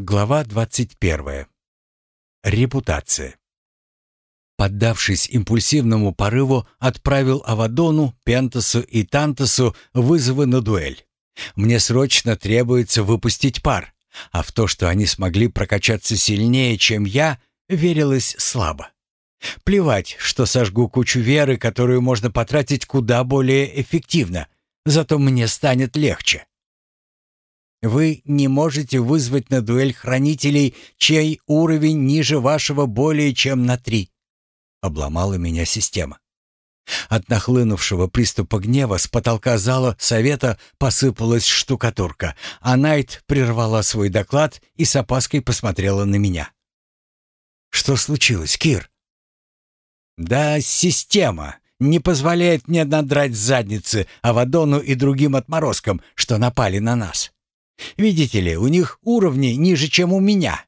Глава 21. Репутация. Поддавшись импульсивному порыву, отправил Авадону, Пентасу и Тантасу вызовы на дуэль. Мне срочно требуется выпустить пар, а в то, что они смогли прокачаться сильнее, чем я, верилось слабо. Плевать, что сожгу кучу веры, которую можно потратить куда более эффективно, зато мне станет легче. Вы не можете вызвать на дуэль хранителей, чей уровень ниже вашего более чем на три. Обломала меня система. От нахлынувшего приступа гнева с потолка зала совета посыпалась штукатурка, а Найт прервала свой доклад и с опаской посмотрела на меня. «Что случилось, Кир?» «Да система не позволяет мне надрать задницы Авадону и другим отморозкам, что напали на нас. Видите ли, у них уровни ниже, чем у меня».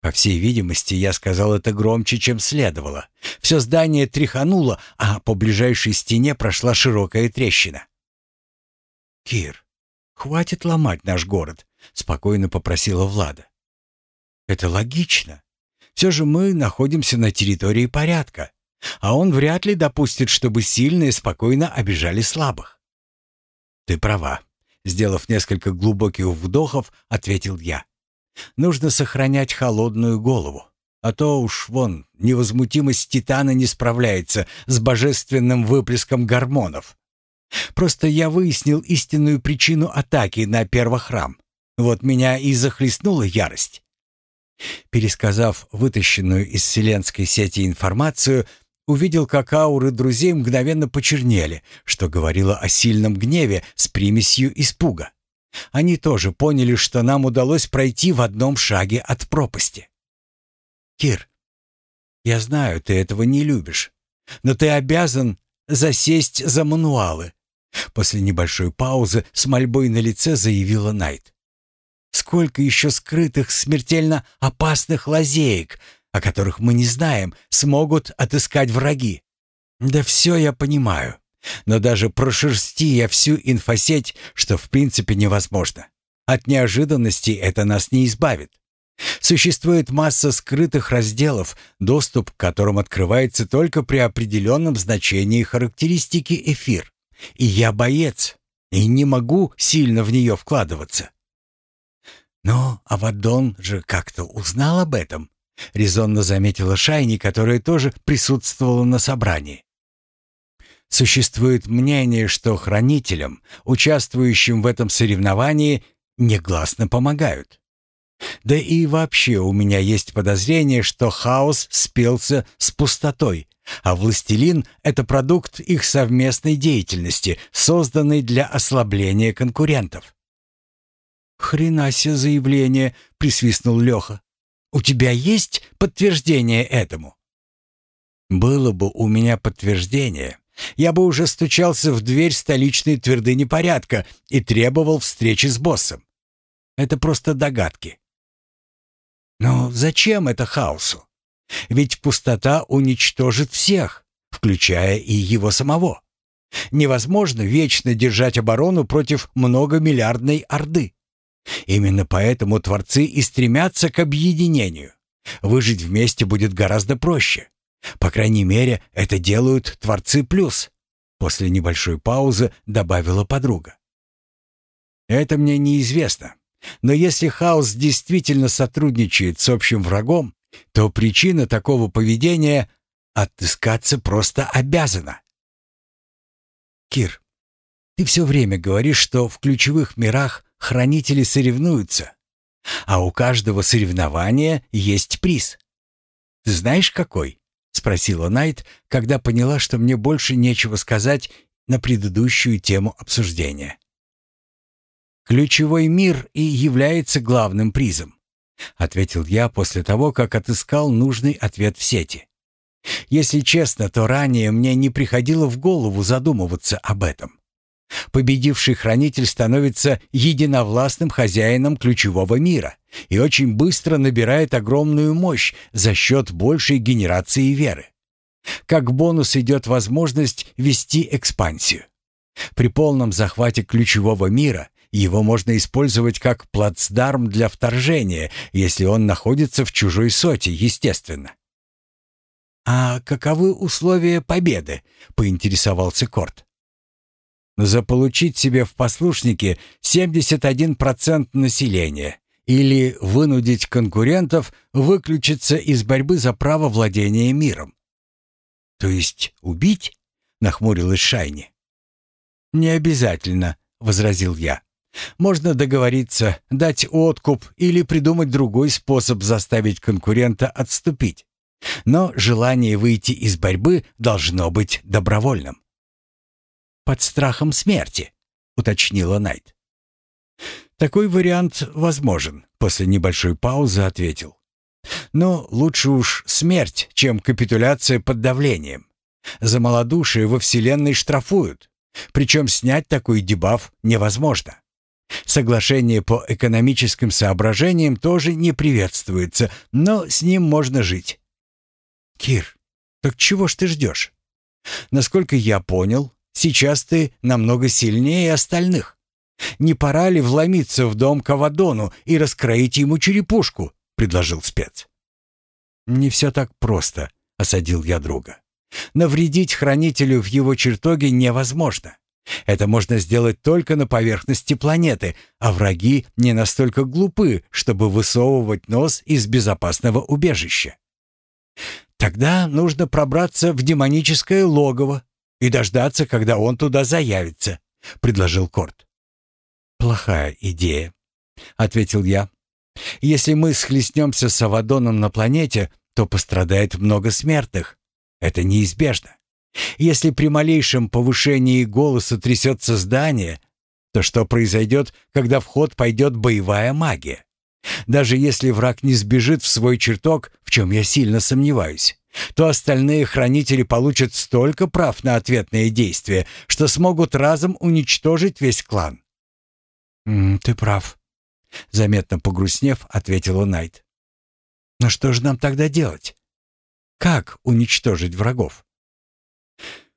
По всей видимости, я сказал это громче, чем следовало. Все здание тряхануло, а по ближайшей стене прошла широкая трещина. «Кир, хватит ломать наш город», — спокойно попросила Влада. «Это логично. Все же мы находимся на территории порядка, а он вряд ли допустит, чтобы сильные спокойно обижали слабых». «Ты права», Сделав несколько глубоких вдохов, ответил я. Нужно сохранять холодную голову. А то уж вон, невозмутимость Титана не справляется с божественным выплеском гормонов. Просто я выяснил истинную причину атаки на первохрам. Вот меня и захлестнула ярость. Пересказав вытащенную из вселенской сети информацию, увидел, как ауры друзей мгновенно почернели, что говорило о сильном гневе с примесью испуга. Они тоже поняли, что нам удалось пройти в одном шаге от пропасти. «Кир, я знаю, ты этого не любишь, но ты обязан засесть за мануалы», после небольшой паузы с мольбой на лице заявила Найт. «Сколько еще скрытых смертельно опасных лазеек о которых мы не знаем, смогут отыскать враги. Да все я понимаю. Но даже прошерсти я всю инфосеть, что в принципе невозможно. От неожиданностей это нас не избавит. Существует масса скрытых разделов, доступ к которым открывается только при определенном значении характеристики эфир. И я боец, и не могу сильно в нее вкладываться. Но Авадон же как-то узнал об этом. — резонно заметила Шайни, которая тоже присутствовала на собрании. Существует мнение, что хранителям, участвующим в этом соревновании, негласно помогают. Да и вообще у меня есть подозрение, что хаос спелся с пустотой, а властелин — это продукт их совместной деятельности, созданный для ослабления конкурентов. «Хрена себе заявление!» — присвистнул Леха. У тебя есть подтверждение этому?» «Было бы у меня подтверждение, я бы уже стучался в дверь столичной твердыни порядка и требовал встречи с боссом. Это просто догадки». «Но зачем это хаосу? Ведь пустота уничтожит всех, включая и его самого. Невозможно вечно держать оборону против многомиллиардной орды. Именно поэтому творцы и стремятся к объединению. Выжить вместе будет гораздо проще. По крайней мере, это делают творцы плюс. После небольшой паузы добавила подруга. Это мне неизвестно. Но если хаос действительно сотрудничает с общим врагом, то причина такого поведения отыскаться просто обязана. Кир, ты все время говоришь, что в ключевых мирах хранители соревнуются, а у каждого соревнования есть приз. Ты знаешь какой? спросила Найт, когда поняла, что мне больше нечего сказать на предыдущую тему обсуждения. Ключевой мир и является главным призом, ответил я после того, как отыскал нужный ответ в сети. Если честно, то ранее мне не приходило в голову задумываться об этом. Победивший хранитель становится единовластным хозяином ключевого мира и очень быстро набирает огромную мощь за счет большей генерации веры. Как бонус идет возможность вести экспансию. При полном захвате ключевого мира Его можно использовать как плацдарм для вторжения, если он находится в чужой соте, естественно. «А каковы условия победы?» — поинтересовался Корт. «Заполучить себе в послушники 71% населения или вынудить конкурентов выключиться из борьбы за право владения миром». «То есть убить?» — нахмурилась Шайни. «Не обязательно», — возразил я. «Можно договориться, дать откуп или придумать другой способ заставить конкурента отступить. Но желание выйти из борьбы должно быть добровольным». «Под страхом смерти», — уточнила Найт. «Такой вариант возможен», — после небольшой паузы ответил. «Но лучше уж смерть, чем капитуляция под давлением. За малодушие во Вселенной штрафуют. Причем снять такой дебаф невозможно. Соглашение по экономическим соображениям тоже не приветствуется, но с ним можно жить. Кир, так чего ж ты ждешь? Насколько я понял, сейчас ты намного сильнее остальных. Не пора ли вломиться в дом к Авадону и раскроить ему черепушку, предложил спец. Не все так просто, осадил я друга. Навредить хранителю в его чертоге невозможно. Это можно сделать только на поверхности планеты, а враги не настолько глупы, чтобы высовывать нос из безопасного убежища. Тогда нужно пробраться в демоническое логово и дождаться, когда он туда заявится, предложил Корт. Плохая идея, ответил я. Если мы схлестнемся с Авадоном на планете, то пострадает много смертных. Это неизбежно. Если при малейшем повышении голоса трясется здание, то что произойдет, когда в ход пойдет боевая магия? Даже если враг не сбежит в свой чертог, в чем я сильно сомневаюсь, то остальные хранители получат столько прав на ответные действия, что смогут разом уничтожить весь клан. «Ты прав», — заметно погрустнев, ответила Найт. «Но что же нам тогда делать? Как уничтожить врагов?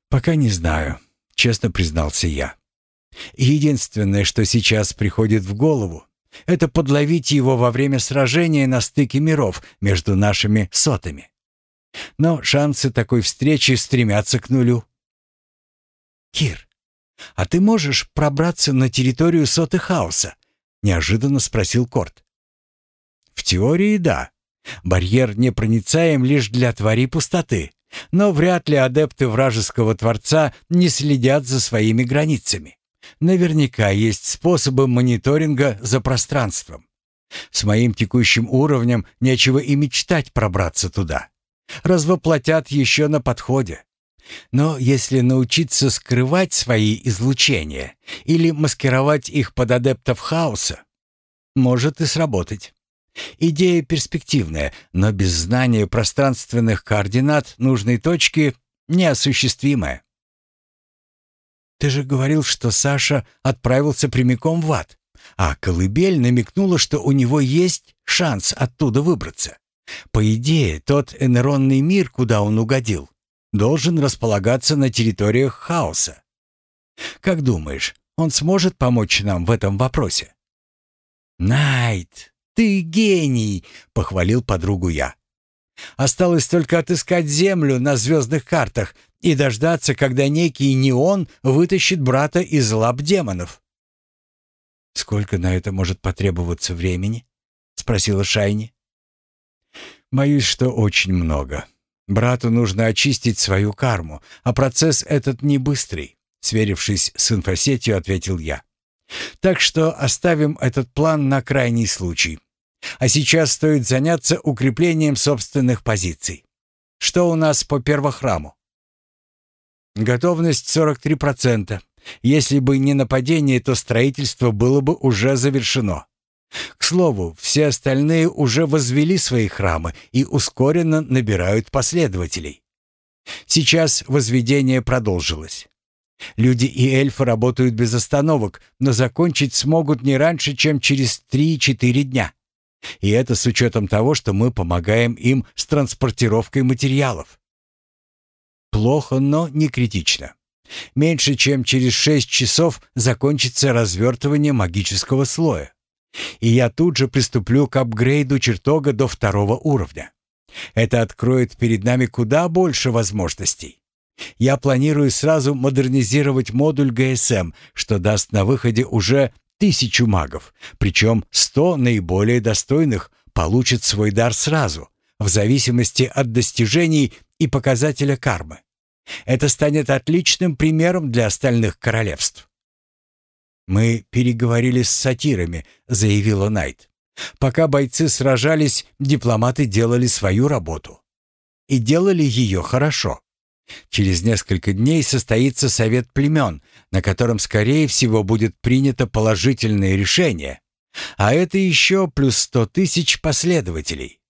Пока не знаю, честно признался я. Единственное, что сейчас приходит в голову, это подловить его во время сражения на стыке миров между нашими сотами. Но шансы такой встречи стремятся к нулю. Кир, а ты можешь пробраться на территорию соты хаоса? неожиданно спросил Корт. В теории да, Барьер непроницаем лишь для твари пустоты, но вряд ли адепты вражеского Творца не следят за своими границами. Наверняка есть способы мониторинга за пространством. С моим текущим уровнем нечего и мечтать пробраться туда. Развоплотят еще на подходе. Но если научиться скрывать свои излучения или маскировать их под адептов хаоса, может и сработать. Идея перспективная, но без знания пространственных координат нужной точки неосуществимая. Ты же говорил, что Саша отправился прямиком в ад, а Колыбель намекнула, что у него есть шанс оттуда выбраться. По идее, тот энеронный мир, куда он угодил, должен располагаться на территориях хаоса. Как думаешь, он сможет помочь нам в этом вопросе? Найт, «Ты гений!» — похвалил подругу я. «Осталось только отыскать Землю на звездных картах и дождаться, когда некий неон вытащит брата из лап демонов». «Сколько на это может потребоваться времени?» — спросила Шайни. «Боюсь, что очень много. Брату нужно очистить свою карму, а процесс этот не быстрый», — сверившись с инфосетью, ответил я. «Так что оставим этот план на крайний случай. А сейчас стоит заняться укреплением собственных позиций. Что у нас по первохраму? Готовность 43%. Если бы не нападение, то строительство было бы уже завершено. К слову, все остальные уже возвели свои храмы и ускоренно набирают последователей. Сейчас возведение продолжилось. Люди и эльфы работают без остановок, но закончить смогут не раньше, чем через 3-4 дня. И это с учетом того, что мы помогаем им с транспортировкой материалов. Плохо, но не критично. Меньше чем через шесть часов закончится развертывание магического слоя. И я тут же приступлю к апгрейду чертога до второго уровня. Это откроет перед нами куда больше возможностей. Я планирую сразу модернизировать модуль ГСМ, что даст на выходе уже тысячу магов, причем сто наиболее достойных получат свой дар сразу, в зависимости от достижений и показателя кармы. Это станет отличным примером для остальных королевств. «Мы переговорили с сатирами», — заявила Найт. «Пока бойцы сражались, дипломаты делали свою работу. И делали ее хорошо. Через несколько дней состоится совет племен, на котором, скорее всего, будет принято положительное решение. А это еще плюс сто тысяч последователей.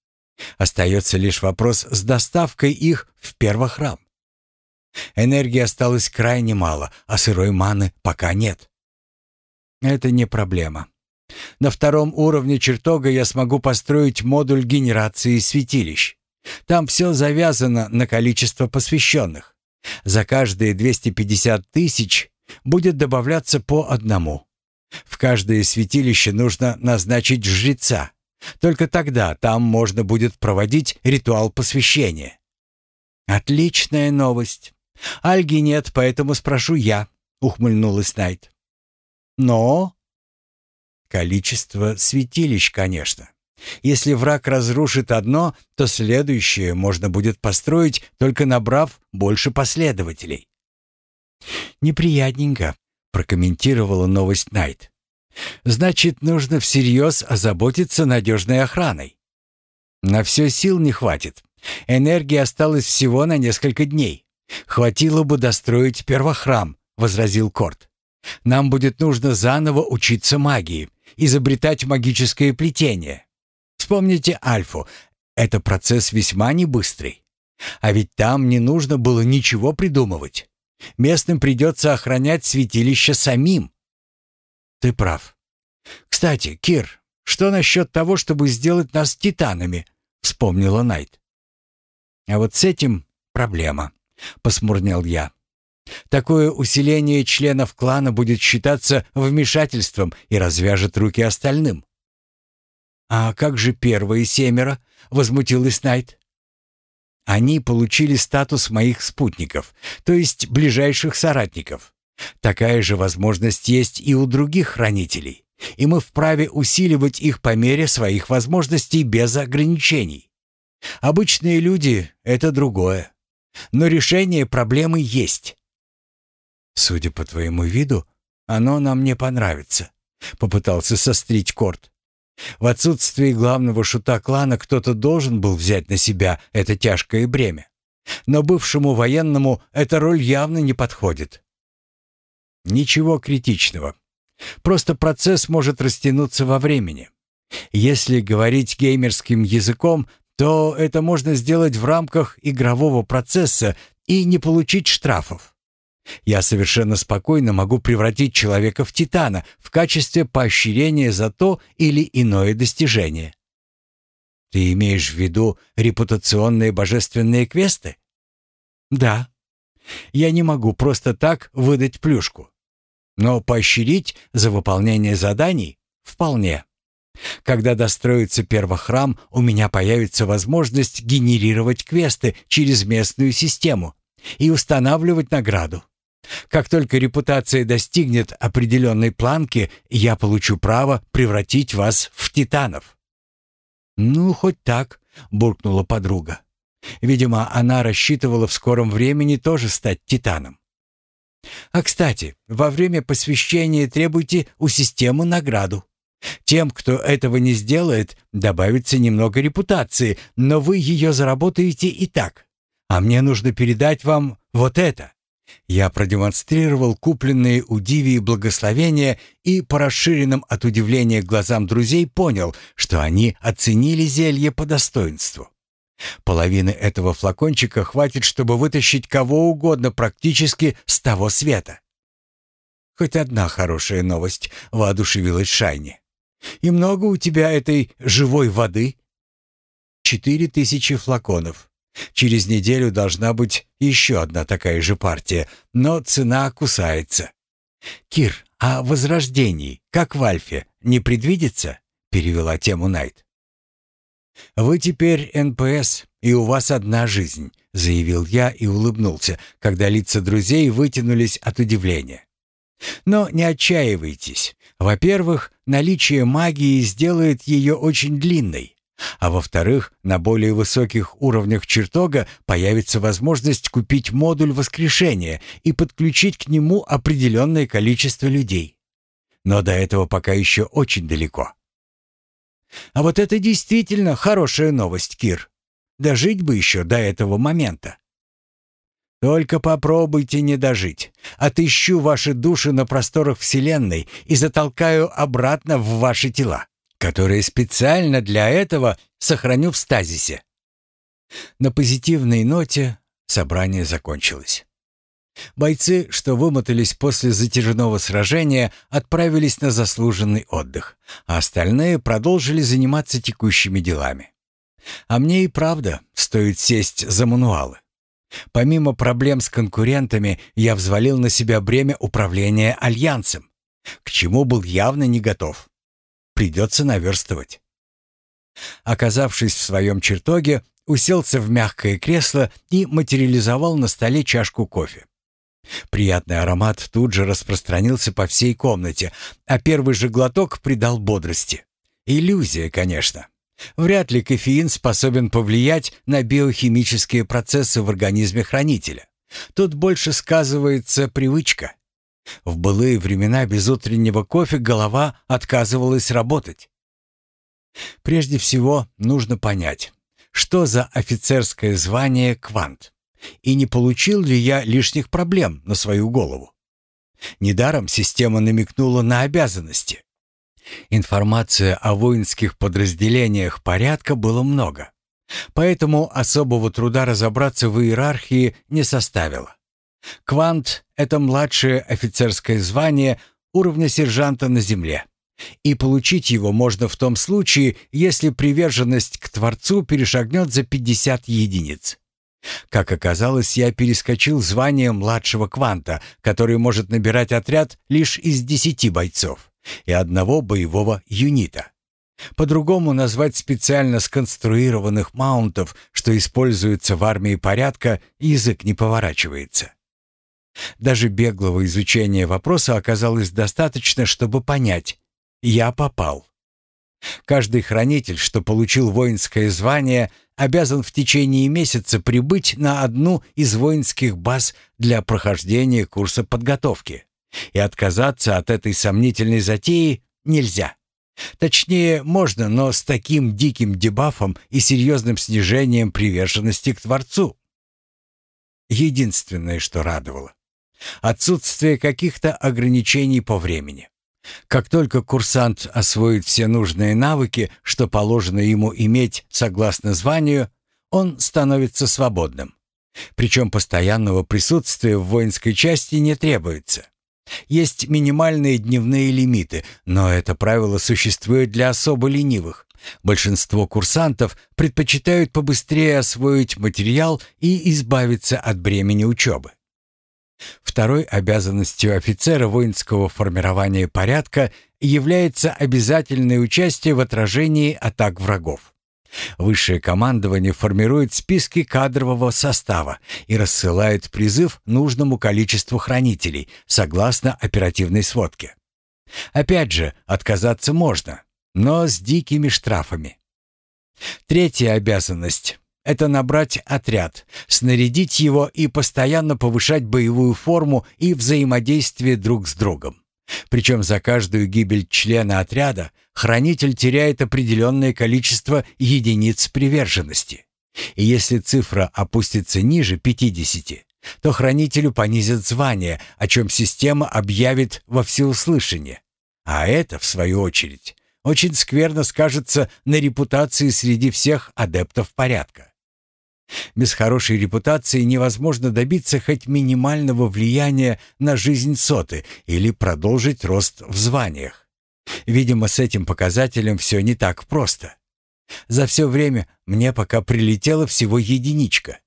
Остается лишь вопрос с доставкой их в первохрам. Энергии осталось крайне мало, а сырой маны пока нет. Это не проблема. На втором уровне чертога я смогу построить модуль генерации святилищ. Там все завязано на количество посвященных. За каждые 250 тысяч будет добавляться по одному. В каждое святилище нужно назначить жреца. Только тогда там можно будет проводить ритуал посвящения. Отличная новость. Альги нет, поэтому спрошу я, ухмыльнулась Найт. Но количество святилищ, конечно. Если враг разрушит одно, то следующее можно будет построить, только набрав больше последователей. Неприятненько, прокомментировала новость Найт. Значит, нужно всерьез озаботиться надежной охраной. На все сил не хватит. Энергии осталось всего на несколько дней. Хватило бы достроить первохрам, возразил Корт. Нам будет нужно заново учиться магии, изобретать магическое плетение. Вспомните Альфу. Это процесс весьма небыстрый. А ведь там не нужно было ничего придумывать. Местным придется охранять святилище самим. Ты прав. Кстати, Кир, что насчет того, чтобы сделать нас титанами? Вспомнила Найт. А вот с этим проблема, посмурнел я. Такое усиление членов клана будет считаться вмешательством и развяжет руки остальным. «А как же первые семеро?» — возмутилась Найт. «Они получили статус моих спутников, то есть ближайших соратников. Такая же возможность есть и у других хранителей, и мы вправе усиливать их по мере своих возможностей без ограничений. Обычные люди — это другое. Но решение проблемы есть. «Судя по твоему виду, оно нам не понравится», — попытался сострить Корт. В отсутствии главного шута клана кто-то должен был взять на себя это тяжкое бремя. Но бывшему военному эта роль явно не подходит. Ничего критичного. Просто процесс может растянуться во времени. Если говорить геймерским языком, то это можно сделать в рамках игрового процесса и не получить штрафов. Я совершенно спокойно могу превратить человека в титана в качестве поощрения за то или иное достижение. Ты имеешь в виду репутационные божественные квесты? Да. Я не могу просто так выдать плюшку. Но поощрить за выполнение заданий вполне. Когда достроится первохрам, у меня появится возможность генерировать квесты через местную систему и устанавливать награду. Как только репутация достигнет определенной планки, я получу право превратить вас в титанов». «Ну, хоть так», — буркнула подруга. Видимо, она рассчитывала в скором времени тоже стать титаном. «А, кстати, во время посвящения требуйте у системы награду. Тем, кто этого не сделает, добавится немного репутации, но вы ее заработаете и так. А мне нужно передать вам вот это». Я продемонстрировал купленные у Дивии благословения и по расширенным от удивления глазам друзей понял, что они оценили зелье по достоинству. Половины этого флакончика хватит, чтобы вытащить кого угодно практически с того света. Хоть одна хорошая новость, воодушевилась Шайни. И много у тебя этой живой воды? Четыре тысячи флаконов. Через неделю должна быть еще одна такая же партия, но цена кусается. Кир, а возрождений, как в Альфе, не предвидится? Перевела тему Найт. Вы теперь НПС, и у вас одна жизнь, заявил я и улыбнулся, когда лица друзей вытянулись от удивления. Но не отчаивайтесь. Во-первых, наличие магии сделает ее очень длинной. А во-вторых, на более высоких уровнях чертога появится возможность купить модуль воскрешения и подключить к нему определенное количество людей. Но до этого пока еще очень далеко. А вот это действительно хорошая новость, Кир. Дожить бы еще до этого момента. Только попробуйте не дожить. Отыщу ваши души на просторах Вселенной и затолкаю обратно в ваши тела, которые специально для этого сохраню в стазисе. На позитивной ноте собрание закончилось. Бойцы, что вымотались после затяжного сражения, отправились на заслуженный отдых, а остальные продолжили заниматься текущими делами. А мне и правда стоит сесть за мануалы. Помимо проблем с конкурентами, я взвалил на себя бремя управления альянсом, к чему был явно не готов. Придется наверстывать. Оказавшись в своем чертоге, уселся в мягкое кресло и материализовал на столе чашку кофе. Приятный аромат тут же распространился по всей комнате, а первый же глоток придал бодрости. Иллюзия, конечно. Вряд ли кофеин способен повлиять на биохимические процессы в организме хранителя. Тут больше сказывается привычка. В былые времена без утреннего кофе голова отказывалась работать. Прежде всего, нужно понять, что за офицерское звание «Квант» и не получил ли я лишних проблем на свою голову. Недаром система намекнула на обязанности. Информации о воинских подразделениях порядка было много. Поэтому особого труда разобраться в иерархии не составило. Квант — это младшее офицерское звание уровня сержанта на земле. И получить его можно в том случае, если приверженность к Творцу перешагнет за 50 единиц. Как оказалось, я перескочил звание младшего кванта, который может набирать отряд лишь из 10 бойцов и одного боевого юнита. По-другому назвать специально сконструированных маунтов, что используются в армии порядка, язык не поворачивается. Даже беглого изучения вопроса оказалось достаточно, чтобы понять — я попал. Каждый хранитель, что получил воинское звание, обязан в течение месяца прибыть на одну из воинских баз для прохождения курса подготовки. И отказаться от этой сомнительной затеи нельзя. Точнее, можно, но с таким диким дебафом и серьезным снижением приверженности к Творцу. Единственное, что радовало — отсутствие каких-то ограничений по времени. Как только курсант освоит все нужные навыки, что положено ему иметь согласно званию, он становится свободным. Причем постоянного присутствия в воинской части не требуется. Есть минимальные дневные лимиты, но это правило существует для особо ленивых. Большинство курсантов предпочитают побыстрее освоить материал и избавиться от бремени учебы. Второй обязанностью офицера воинского формирования порядка является обязательное участие в отражении атак врагов. Высшее командование формирует списки кадрового состава и рассылает призыв нужному количеству хранителей, согласно оперативной сводке. Опять же, отказаться можно, но с дикими штрафами. Третья обязанность — это набрать отряд, снарядить его и постоянно повышать боевую форму и взаимодействие друг с другом. Причем за каждую гибель члена отряда хранитель теряет определенное количество единиц приверженности. И если цифра опустится ниже 50, то хранителю понизят звание, о чем система объявит во всеуслышание. А это, в свою очередь, очень скверно скажется на репутации среди всех адептов порядка. Без хорошей репутации невозможно добиться хоть минимального влияния на жизнь соты или продолжить рост в званиях. Видимо, с этим показателем все не так просто. За все время мне пока прилетела всего единичка.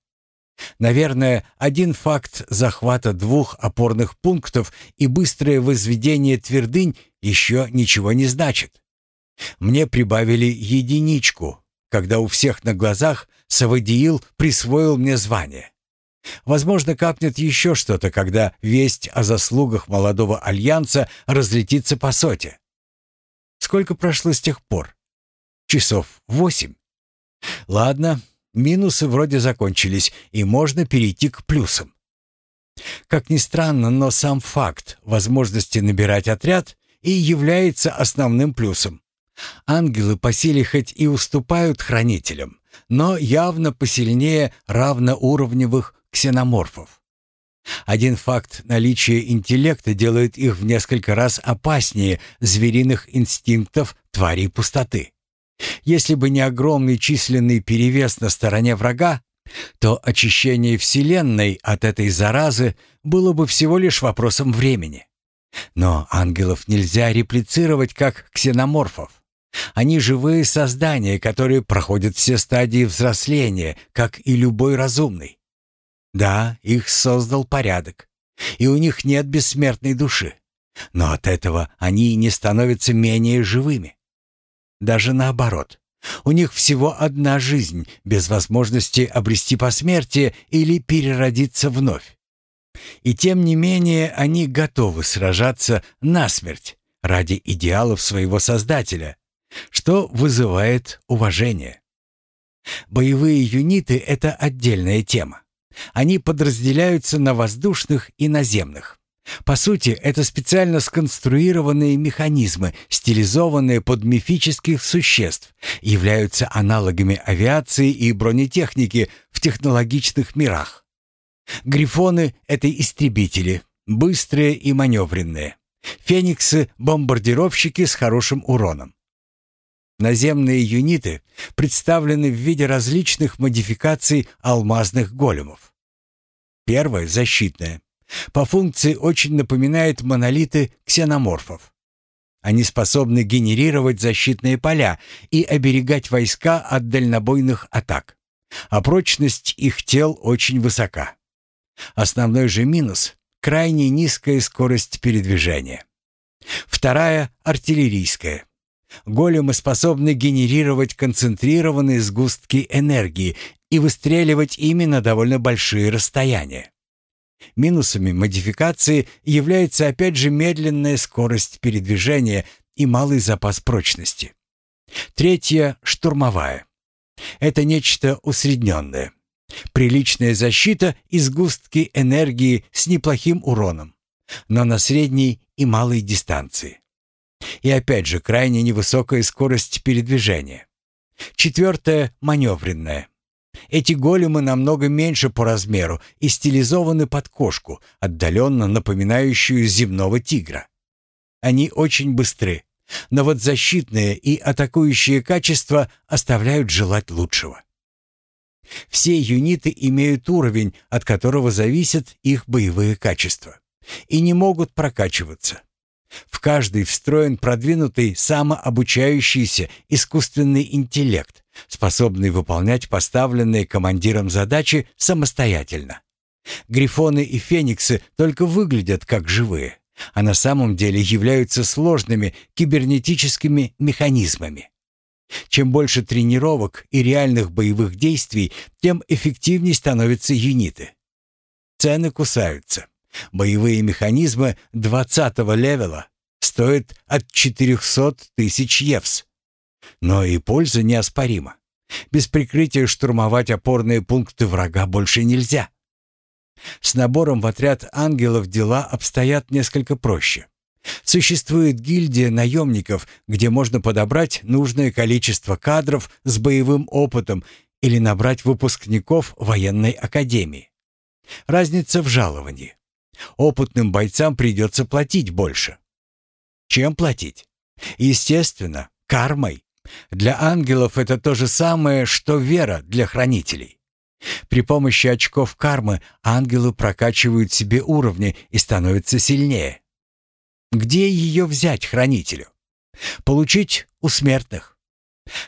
Наверное, один факт захвата двух опорных пунктов и быстрое возведение твердынь еще ничего не значит. Мне прибавили единичку, когда у всех на глазах Савадиил присвоил мне звание. Возможно, капнет еще что-то, когда весть о заслугах молодого альянса разлетится по соте. Сколько прошло с тех пор? Часов восемь. Ладно, минусы вроде закончились, и можно перейти к плюсам. Как ни странно, но сам факт возможности набирать отряд и является основным плюсом. Ангелы по силе хоть и уступают хранителям, но явно посильнее равноуровневых ксеноморфов. Один факт наличия интеллекта делает их в несколько раз опаснее звериных инстинктов тварей пустоты. Если бы не огромный численный перевес на стороне врага, то очищение Вселенной от этой заразы было бы всего лишь вопросом времени. Но ангелов нельзя реплицировать как ксеноморфов. Они живые создания, которые проходят все стадии взросления, как и любой разумный. Да, их создал порядок, и у них нет бессмертной души. Но от этого они не становятся менее живыми. Даже наоборот. У них всего одна жизнь, без возможности обрести посмертие или переродиться вновь. И тем не менее они готовы сражаться насмерть ради идеалов своего Создателя, что вызывает уважение. Боевые юниты — это отдельная тема. Они подразделяются на воздушных и наземных. По сути, это специально сконструированные механизмы, стилизованные под мифических существ, являются аналогами авиации и бронетехники в технологичных мирах. Грифоны — это истребители, быстрые и маневренные. Фениксы — бомбардировщики с хорошим уроном. Наземные юниты представлены в виде различных модификаций алмазных големов. Первая — защитная. По функции очень напоминает монолиты ксеноморфов. Они способны генерировать защитные поля и оберегать войска от дальнобойных атак. А прочность их тел очень высока. Основной же минус — крайне низкая скорость передвижения. Вторая — артиллерийская. Големы способны генерировать концентрированные сгустки энергии и выстреливать ими на довольно большие расстояния. Минусами модификации является опять же медленная скорость передвижения и малый запас прочности. Третья — штурмовая. Это нечто усредненное. Приличная защита и сгустки энергии с неплохим уроном, но на средней и малой дистанции. И опять же крайне невысокая скорость передвижения. Четвертое — маневренная. Эти големы намного меньше по размеру и стилизованы под кошку, отдаленно напоминающую земного тигра. Они очень быстры, но вот защитные и атакующие качества оставляют желать лучшего. Все юниты имеют уровень, от которого зависят их боевые качества, и не могут прокачиваться. В каждый встроен продвинутый самообучающийся искусственный интеллект, способный выполнять поставленные командиром задачи самостоятельно. Грифоны и фениксы только выглядят как живые, а на самом деле являются сложными кибернетическими механизмами. Чем больше тренировок и реальных боевых действий, тем эффективнее становятся юниты. Цены кусаются. Боевые механизмы 20-го левела стоят от 400 тысяч евс. Но и польза неоспорима. Без прикрытия штурмовать опорные пункты врага больше нельзя. С набором в отряд ангелов дела обстоят несколько проще. Существует гильдия наемников, где можно подобрать нужное количество кадров с боевым опытом или набрать выпускников военной академии. Разница в жаловании. Опытным бойцам придется платить больше. Чем платить? Естественно, кармой. Для ангелов это то же самое, что вера для хранителей. При помощи очков кармы ангелы прокачивают себе уровни и становятся сильнее. Где ее взять хранителю? Получить у смертных.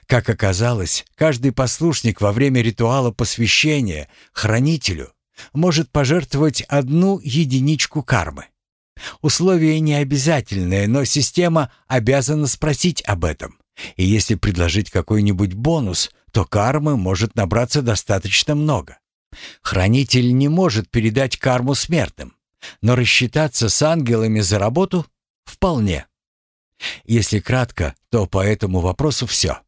Как оказалось, каждый послушник во время ритуала посвящения хранителю может пожертвовать одну единичку кармы. Условие не обязательное, но система обязана спросить об этом. И если предложить какой-нибудь бонус, то кармы может набраться достаточно много. Хранитель не может передать карму смертным, но рассчитаться с ангелами за работу вполне. Если кратко, то по этому вопросу все.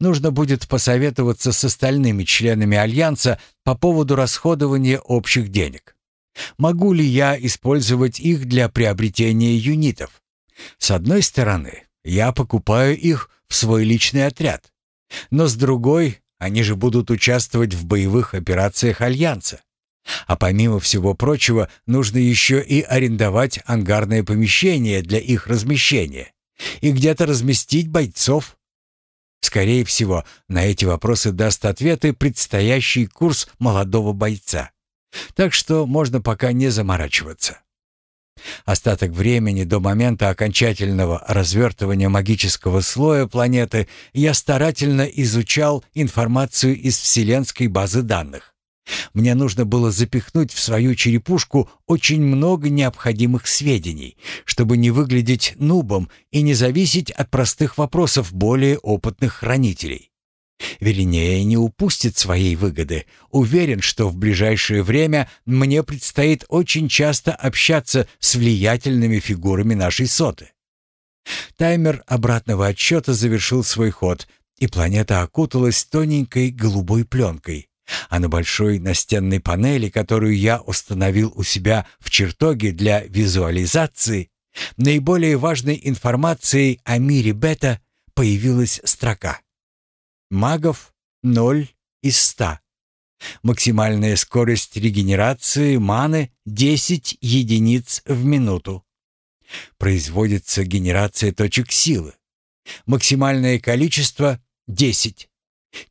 Нужно будет посоветоваться с остальными членами Альянса по поводу расходования общих денег. Могу ли я использовать их для приобретения юнитов? С одной стороны, я покупаю их в свой личный отряд. Но с другой, они же будут участвовать в боевых операциях Альянса. А помимо всего прочего, нужно еще и арендовать ангарное помещение для их размещения и где-то разместить бойцов. Скорее всего, на эти вопросы даст ответы предстоящий курс молодого бойца. Так что можно пока не заморачиваться. Остаток времени до момента окончательного развертывания магического слоя планеты я старательно изучал информацию из вселенской базы данных. Мне нужно было запихнуть в свою черепушку очень много необходимых сведений, чтобы не выглядеть нубом и не зависеть от простых вопросов более опытных хранителей. Вернее, не упустит своей выгоды. Уверен, что в ближайшее время мне предстоит очень часто общаться с влиятельными фигурами нашей соты. Таймер обратного отсчета завершил свой ход, и планета окуталась тоненькой голубой пленкой, а на большой настенной панели, которую я установил у себя в чертоге для визуализации, наиболее важной информацией о мире бета появилась строка. Магов 0 из 100. Максимальная скорость регенерации маны 10 единиц в минуту. Производится генерация точек силы. Максимальное количество 10.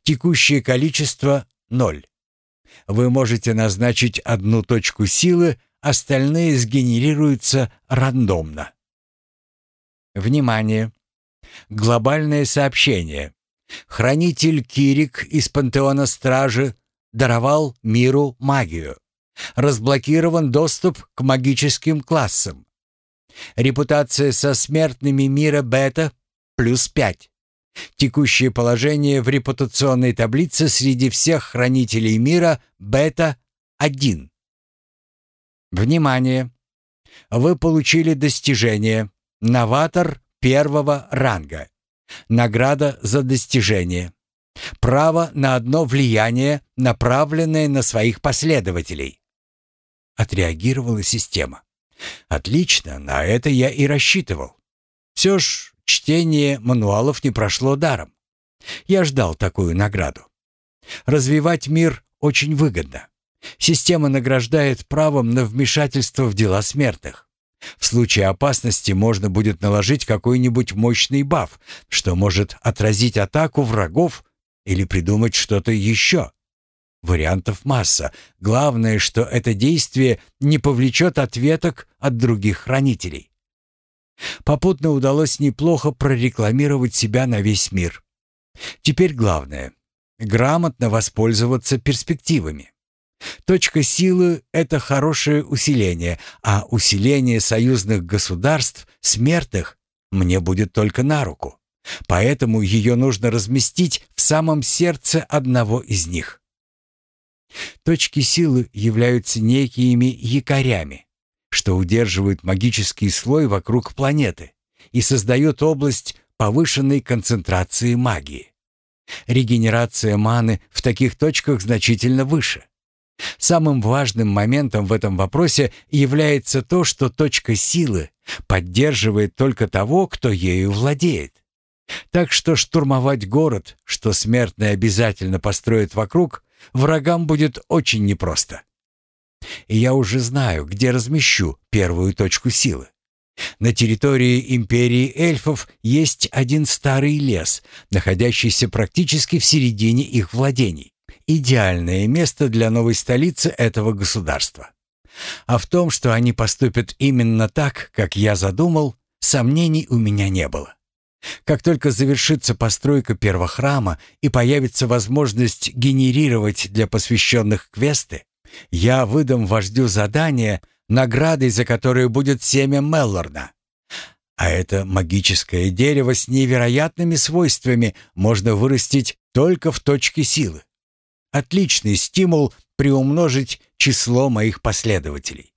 Текущее количество Ноль. Вы можете назначить одну точку силы, остальные сгенерируются рандомно. Внимание! Глобальное сообщение. Хранитель Кирик из Пантеона Стражи даровал миру магию. Разблокирован доступ к магическим классам. Репутация со смертными мира Бета плюс пять. Текущее положение в репутационной таблице среди всех хранителей мира бета-1. Внимание! Вы получили достижение «Новатор первого ранга». Награда за достижение. Право на одно влияние, направленное на своих последователей. Отреагировала система. Отлично, на это я и рассчитывал. Все ж Чтение мануалов не прошло даром. Я ждал такую награду. Развивать мир очень выгодно. Система награждает правом на вмешательство в дела смертных. В случае опасности можно будет наложить какой-нибудь мощный баф, что может отразить атаку врагов или придумать что-то еще. Вариантов масса. Главное, что это действие не повлечет ответок от других хранителей. Попутно удалось неплохо прорекламировать себя на весь мир. Теперь главное — грамотно воспользоваться перспективами. Точка силы — это хорошее усиление, а усиление союзных государств, смертных, мне будет только на руку. Поэтому ее нужно разместить в самом сердце одного из них. Точки силы являются некими якорями, что удерживает магический слой вокруг планеты и создает область повышенной концентрации магии. Регенерация маны в таких точках значительно выше. Самым важным моментом в этом вопросе является то, что точка силы поддерживает только того, кто ею владеет. Так что штурмовать город, что смертные обязательно построят вокруг, врагам будет очень непросто. И я уже знаю, где размещу первую точку силы. На территории империи эльфов есть один старый лес, находящийся практически в середине их владений. Идеальное место для новой столицы этого государства. А в том, что они поступят именно так, как я задумал, сомнений у меня не было. Как только завершится постройка первого храма и появится возможность генерировать для посвященных квесты, я выдам вождю задание, наградой за которое будет семя Меллорна. А это магическое дерево с невероятными свойствами можно вырастить только в точке силы. Отличный стимул приумножить число моих последователей.